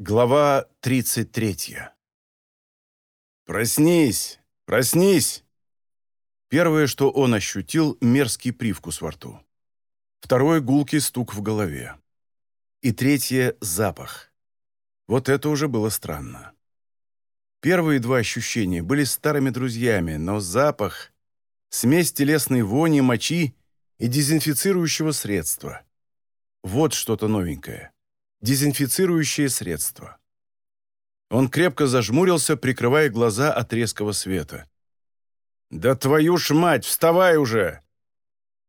Глава 33. «Проснись! Проснись!» Первое, что он ощутил, мерзкий привкус во рту. Второе — гулкий стук в голове. И третье — запах. Вот это уже было странно. Первые два ощущения были старыми друзьями, но запах — смесь телесной вони, мочи и дезинфицирующего средства. Вот что-то новенькое дезинфицирующее средство. Он крепко зажмурился, прикрывая глаза от резкого света. «Да твою ж мать, вставай уже!»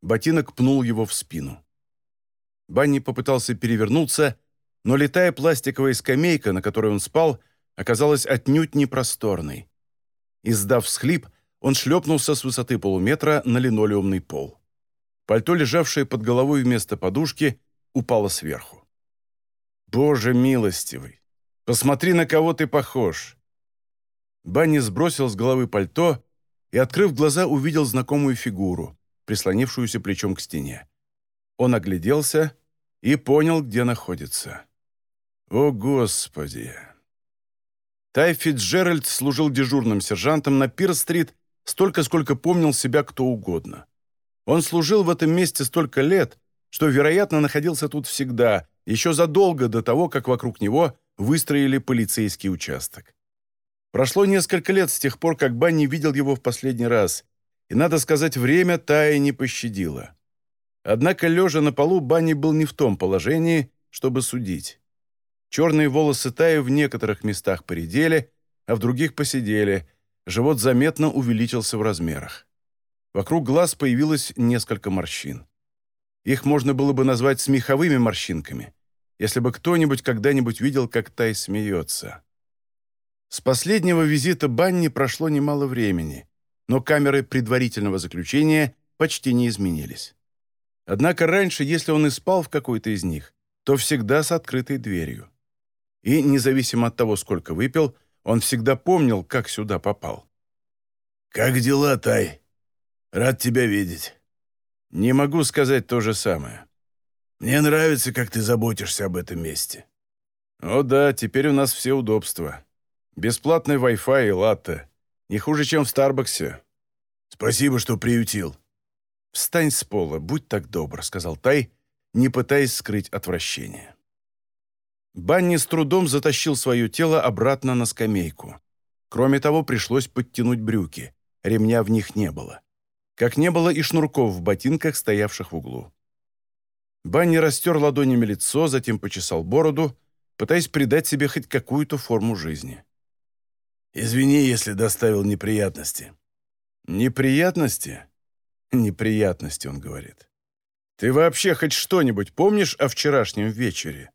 Ботинок пнул его в спину. Банни попытался перевернуться, но летая пластиковая скамейка, на которой он спал, оказалась отнюдь непросторной. Издав всхлип, он шлепнулся с высоты полуметра на линолеумный пол. Пальто, лежавшее под головой вместо подушки, упало сверху. Боже милостивый! Посмотри, на кого ты похож!» Банни сбросил с головы пальто и, открыв глаза, увидел знакомую фигуру, прислонившуюся плечом к стене. Он огляделся и понял, где находится. «О, Господи!» Тай Фитджеральд служил дежурным сержантом на Пир-стрит столько, сколько помнил себя кто угодно. Он служил в этом месте столько лет, что, вероятно, находился тут всегда, еще задолго до того, как вокруг него выстроили полицейский участок. Прошло несколько лет с тех пор, как Банни видел его в последний раз, и, надо сказать, время Тая не пощадило. Однако, лежа на полу, Банни был не в том положении, чтобы судить. Черные волосы Тая в некоторых местах поредели, а в других посидели, живот заметно увеличился в размерах. Вокруг глаз появилось несколько морщин. Их можно было бы назвать смеховыми морщинками если бы кто-нибудь когда-нибудь видел, как Тай смеется. С последнего визита Банни прошло немало времени, но камеры предварительного заключения почти не изменились. Однако раньше, если он и спал в какой-то из них, то всегда с открытой дверью. И, независимо от того, сколько выпил, он всегда помнил, как сюда попал. «Как дела, Тай? Рад тебя видеть». «Не могу сказать то же самое. Мне нравится, как ты заботишься об этом месте». «О да, теперь у нас все удобства. Бесплатный Wi-Fi и латте. Не хуже, чем в Старбаксе». «Спасибо, что приютил». «Встань с пола, будь так добр», — сказал Тай, не пытаясь скрыть отвращение. Банни с трудом затащил свое тело обратно на скамейку. Кроме того, пришлось подтянуть брюки. Ремня в них не было. Как не было и шнурков в ботинках, стоявших в углу. Банни растер ладонями лицо, затем почесал бороду, пытаясь придать себе хоть какую-то форму жизни. «Извини, если доставил неприятности». «Неприятности?» «Неприятности», — он говорит. «Ты вообще хоть что-нибудь помнишь о вчерашнем вечере?»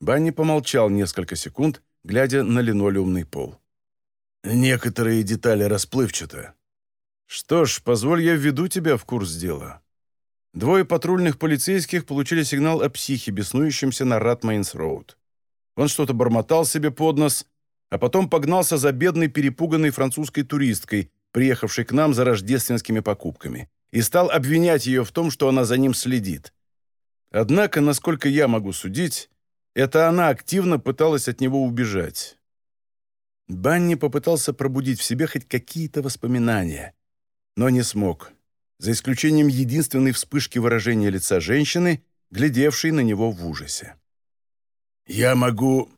Банни помолчал несколько секунд, глядя на линолеумный пол. «Некоторые детали расплывчаты». «Что ж, позволь я введу тебя в курс дела. Двое патрульных полицейских получили сигнал о психе, беснующемся на Ратмейнс-Роуд. Он что-то бормотал себе под нос, а потом погнался за бедной перепуганной французской туристкой, приехавшей к нам за рождественскими покупками, и стал обвинять ее в том, что она за ним следит. Однако, насколько я могу судить, это она активно пыталась от него убежать. Банни попытался пробудить в себе хоть какие-то воспоминания, но не смог за исключением единственной вспышки выражения лица женщины, глядевшей на него в ужасе. «Я могу...»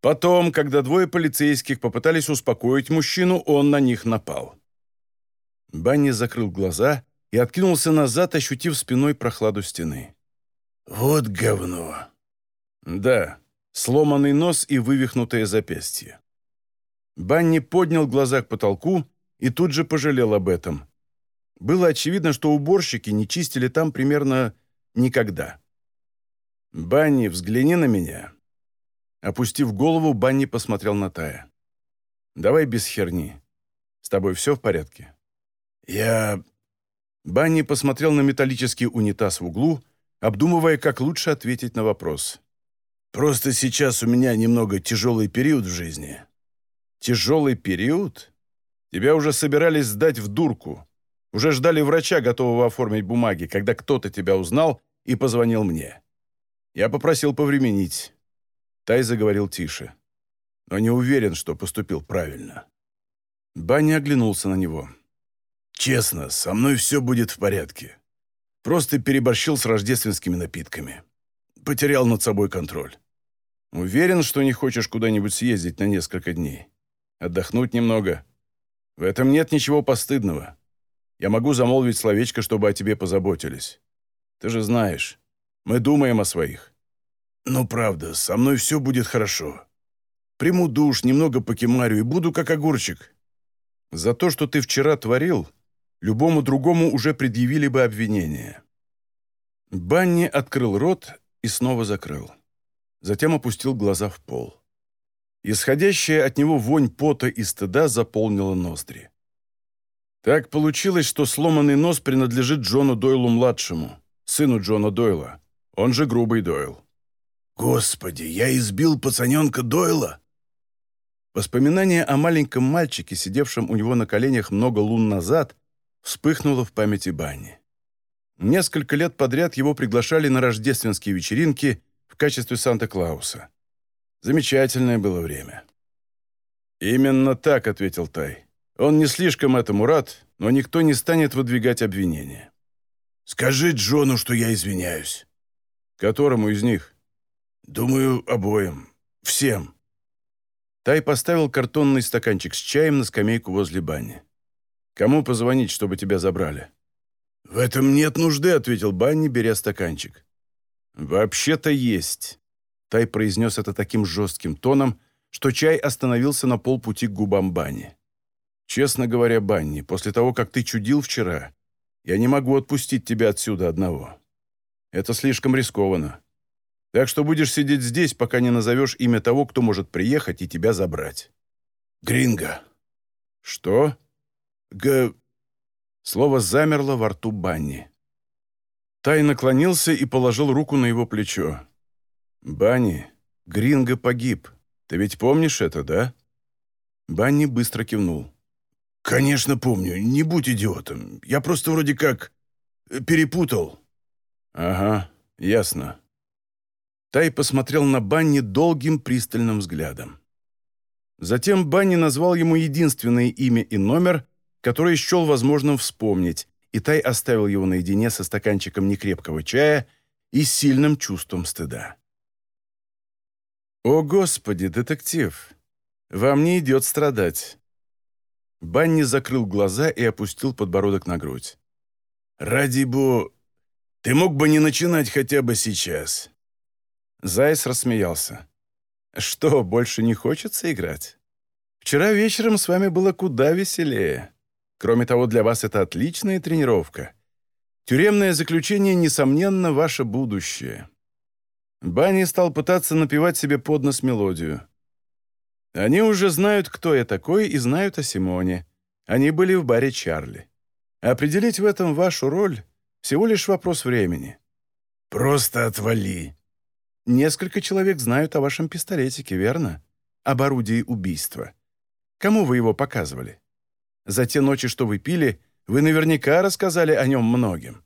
Потом, когда двое полицейских попытались успокоить мужчину, он на них напал. Банни закрыл глаза и откинулся назад, ощутив спиной прохладу стены. «Вот говно!» «Да, сломанный нос и вывихнутое запястье». Банни поднял глаза к потолку и тут же пожалел об этом. Было очевидно, что уборщики не чистили там примерно никогда. «Банни, взгляни на меня». Опустив голову, Банни посмотрел на Тая. «Давай без херни. С тобой все в порядке?» «Я...» Банни посмотрел на металлический унитаз в углу, обдумывая, как лучше ответить на вопрос. «Просто сейчас у меня немного тяжелый период в жизни». «Тяжелый период? Тебя уже собирались сдать в дурку. Уже ждали врача, готового оформить бумаги, когда кто-то тебя узнал и позвонил мне. Я попросил повременить. Тай заговорил тише. «Но не уверен, что поступил правильно». Банни оглянулся на него. «Честно, со мной все будет в порядке. Просто переборщил с рождественскими напитками. Потерял над собой контроль». «Уверен, что не хочешь куда-нибудь съездить на несколько дней? Отдохнуть немного? В этом нет ничего постыдного. Я могу замолвить словечко, чтобы о тебе позаботились. Ты же знаешь, мы думаем о своих». «Ну, правда, со мной все будет хорошо. Приму душ, немного покемарю и буду как огурчик». «За то, что ты вчера творил, любому другому уже предъявили бы обвинение». Банни открыл рот и снова закрыл. Затем опустил глаза в пол. Исходящая от него вонь пота и стыда заполнила ноздри. Так получилось, что сломанный нос принадлежит Джону Дойлу-младшему, сыну Джона Дойла. Он же Грубый Дойл. «Господи, я избил пацаненка Дойла!» Воспоминание о маленьком мальчике, сидевшем у него на коленях много лун назад, вспыхнуло в памяти Банни. Несколько лет подряд его приглашали на рождественские вечеринки в качестве Санта-Клауса. Замечательное было время. «Именно так», — ответил Тай. «Он не слишком этому рад, но никто не станет выдвигать обвинения». «Скажи Джону, что я извиняюсь». «Которому из них?» «Думаю, обоим. Всем». Тай поставил картонный стаканчик с чаем на скамейку возле бани. «Кому позвонить, чтобы тебя забрали?» «В этом нет нужды», — ответил Банни, беря стаканчик. «Вообще-то есть». Тай произнес это таким жестким тоном, что чай остановился на полпути к губам Банни. «Честно говоря, Банни, после того, как ты чудил вчера, я не могу отпустить тебя отсюда одного. Это слишком рискованно. Так что будешь сидеть здесь, пока не назовешь имя того, кто может приехать и тебя забрать». «Гринго». «Что?» «Г...» Слово замерло во рту Банни. Тай наклонился и положил руку на его плечо. «Банни, Гринго погиб. Ты ведь помнишь это, да?» Банни быстро кивнул. «Конечно помню. Не будь идиотом. Я просто вроде как э, перепутал». «Ага, ясно». Тай посмотрел на Банни долгим пристальным взглядом. Затем Банни назвал ему единственное имя и номер, который счел возможным вспомнить, и Тай оставил его наедине со стаканчиком некрепкого чая и сильным чувством стыда. «О, Господи, детектив! Вам не идет страдать!» Банни закрыл глаза и опустил подбородок на грудь. «Ради бо... Ты мог бы не начинать хотя бы сейчас!» Зайс рассмеялся. «Что, больше не хочется играть? Вчера вечером с вами было куда веселее. Кроме того, для вас это отличная тренировка. Тюремное заключение, несомненно, ваше будущее. Банни стал пытаться напевать себе под нос мелодию. Они уже знают, кто я такой, и знают о Симоне. Они были в баре Чарли. Определить в этом вашу роль — всего лишь вопрос времени. «Просто отвали!» Несколько человек знают о вашем пистолетике, верно? Об орудии убийства. Кому вы его показывали? За те ночи, что вы пили, вы наверняка рассказали о нем многим.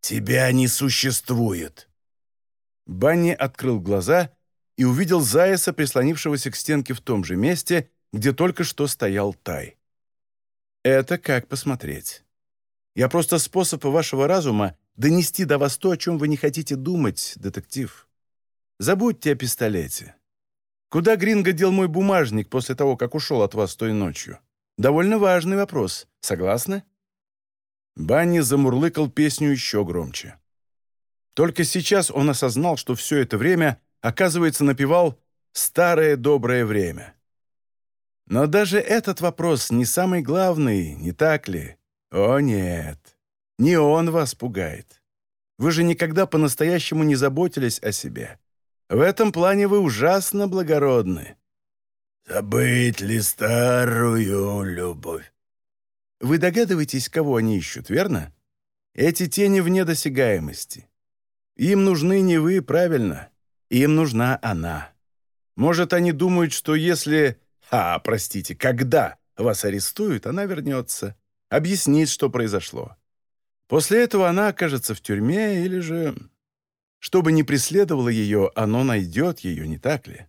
«Тебя не существует!» Банни открыл глаза и увидел Заяса, прислонившегося к стенке в том же месте, где только что стоял Тай. «Это как посмотреть. Я просто способ вашего разума донести до вас то, о чем вы не хотите думать, детектив. Забудьте о пистолете. Куда Гринго дел мой бумажник после того, как ушел от вас той ночью? Довольно важный вопрос. Согласны?» Банни замурлыкал песню еще громче. Только сейчас он осознал, что все это время, оказывается, напевал «старое доброе время». Но даже этот вопрос не самый главный, не так ли? О нет, не он вас пугает. Вы же никогда по-настоящему не заботились о себе. В этом плане вы ужасно благородны. Забыть ли старую любовь? Вы догадываетесь, кого они ищут, верно? Эти тени вне досягаемости. Им нужны не вы, правильно. Им нужна она. Может, они думают, что если... А, простите, когда вас арестуют, она вернется, объяснит, что произошло. После этого она окажется в тюрьме или же... Что бы ни преследовало ее, оно найдет ее, не так ли?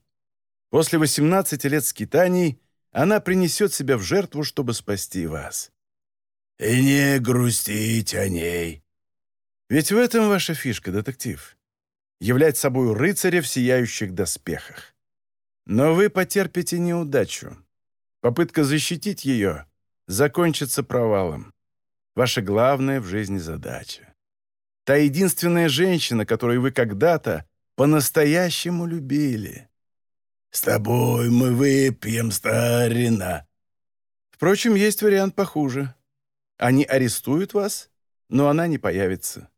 После 18 лет скитаний она принесет себя в жертву, чтобы спасти вас. И не грустить о ней. Ведь в этом ваша фишка, детектив. Являть собой рыцаря в сияющих доспехах. Но вы потерпите неудачу. Попытка защитить ее закончится провалом. Ваша главная в жизни задача. Та единственная женщина, которую вы когда-то по-настоящему любили. «С тобой мы выпьем, старина». Впрочем, есть вариант похуже. Они арестуют вас, но она не появится.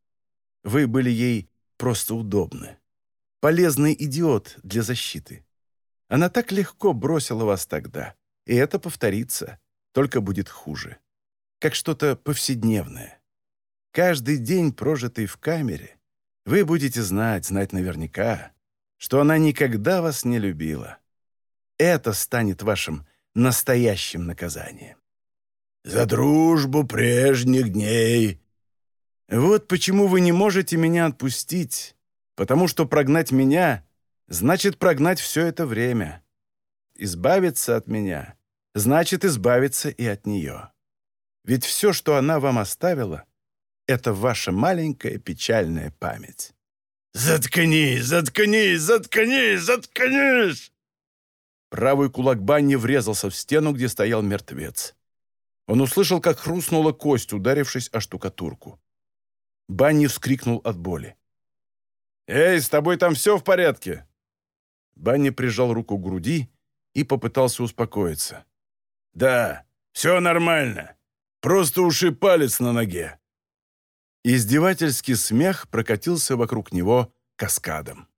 Вы были ей просто удобны. Полезный идиот для защиты. Она так легко бросила вас тогда, и это повторится, только будет хуже. Как что-то повседневное. Каждый день, прожитый в камере, вы будете знать, знать наверняка, что она никогда вас не любила. Это станет вашим настоящим наказанием. «За дружбу прежних дней!» Вот почему вы не можете меня отпустить, потому что прогнать меня значит прогнать все это время. Избавиться от меня значит избавиться и от нее. Ведь все, что она вам оставила, это ваша маленькая печальная память. «Заткнись, заткнись, заткнись, заткнись!» Правый кулак Банни врезался в стену, где стоял мертвец. Он услышал, как хрустнула кость, ударившись о штукатурку. Банни вскрикнул от боли. «Эй, с тобой там все в порядке?» Банни прижал руку к груди и попытался успокоиться. «Да, все нормально. Просто ушиб палец на ноге». Издевательский смех прокатился вокруг него каскадом.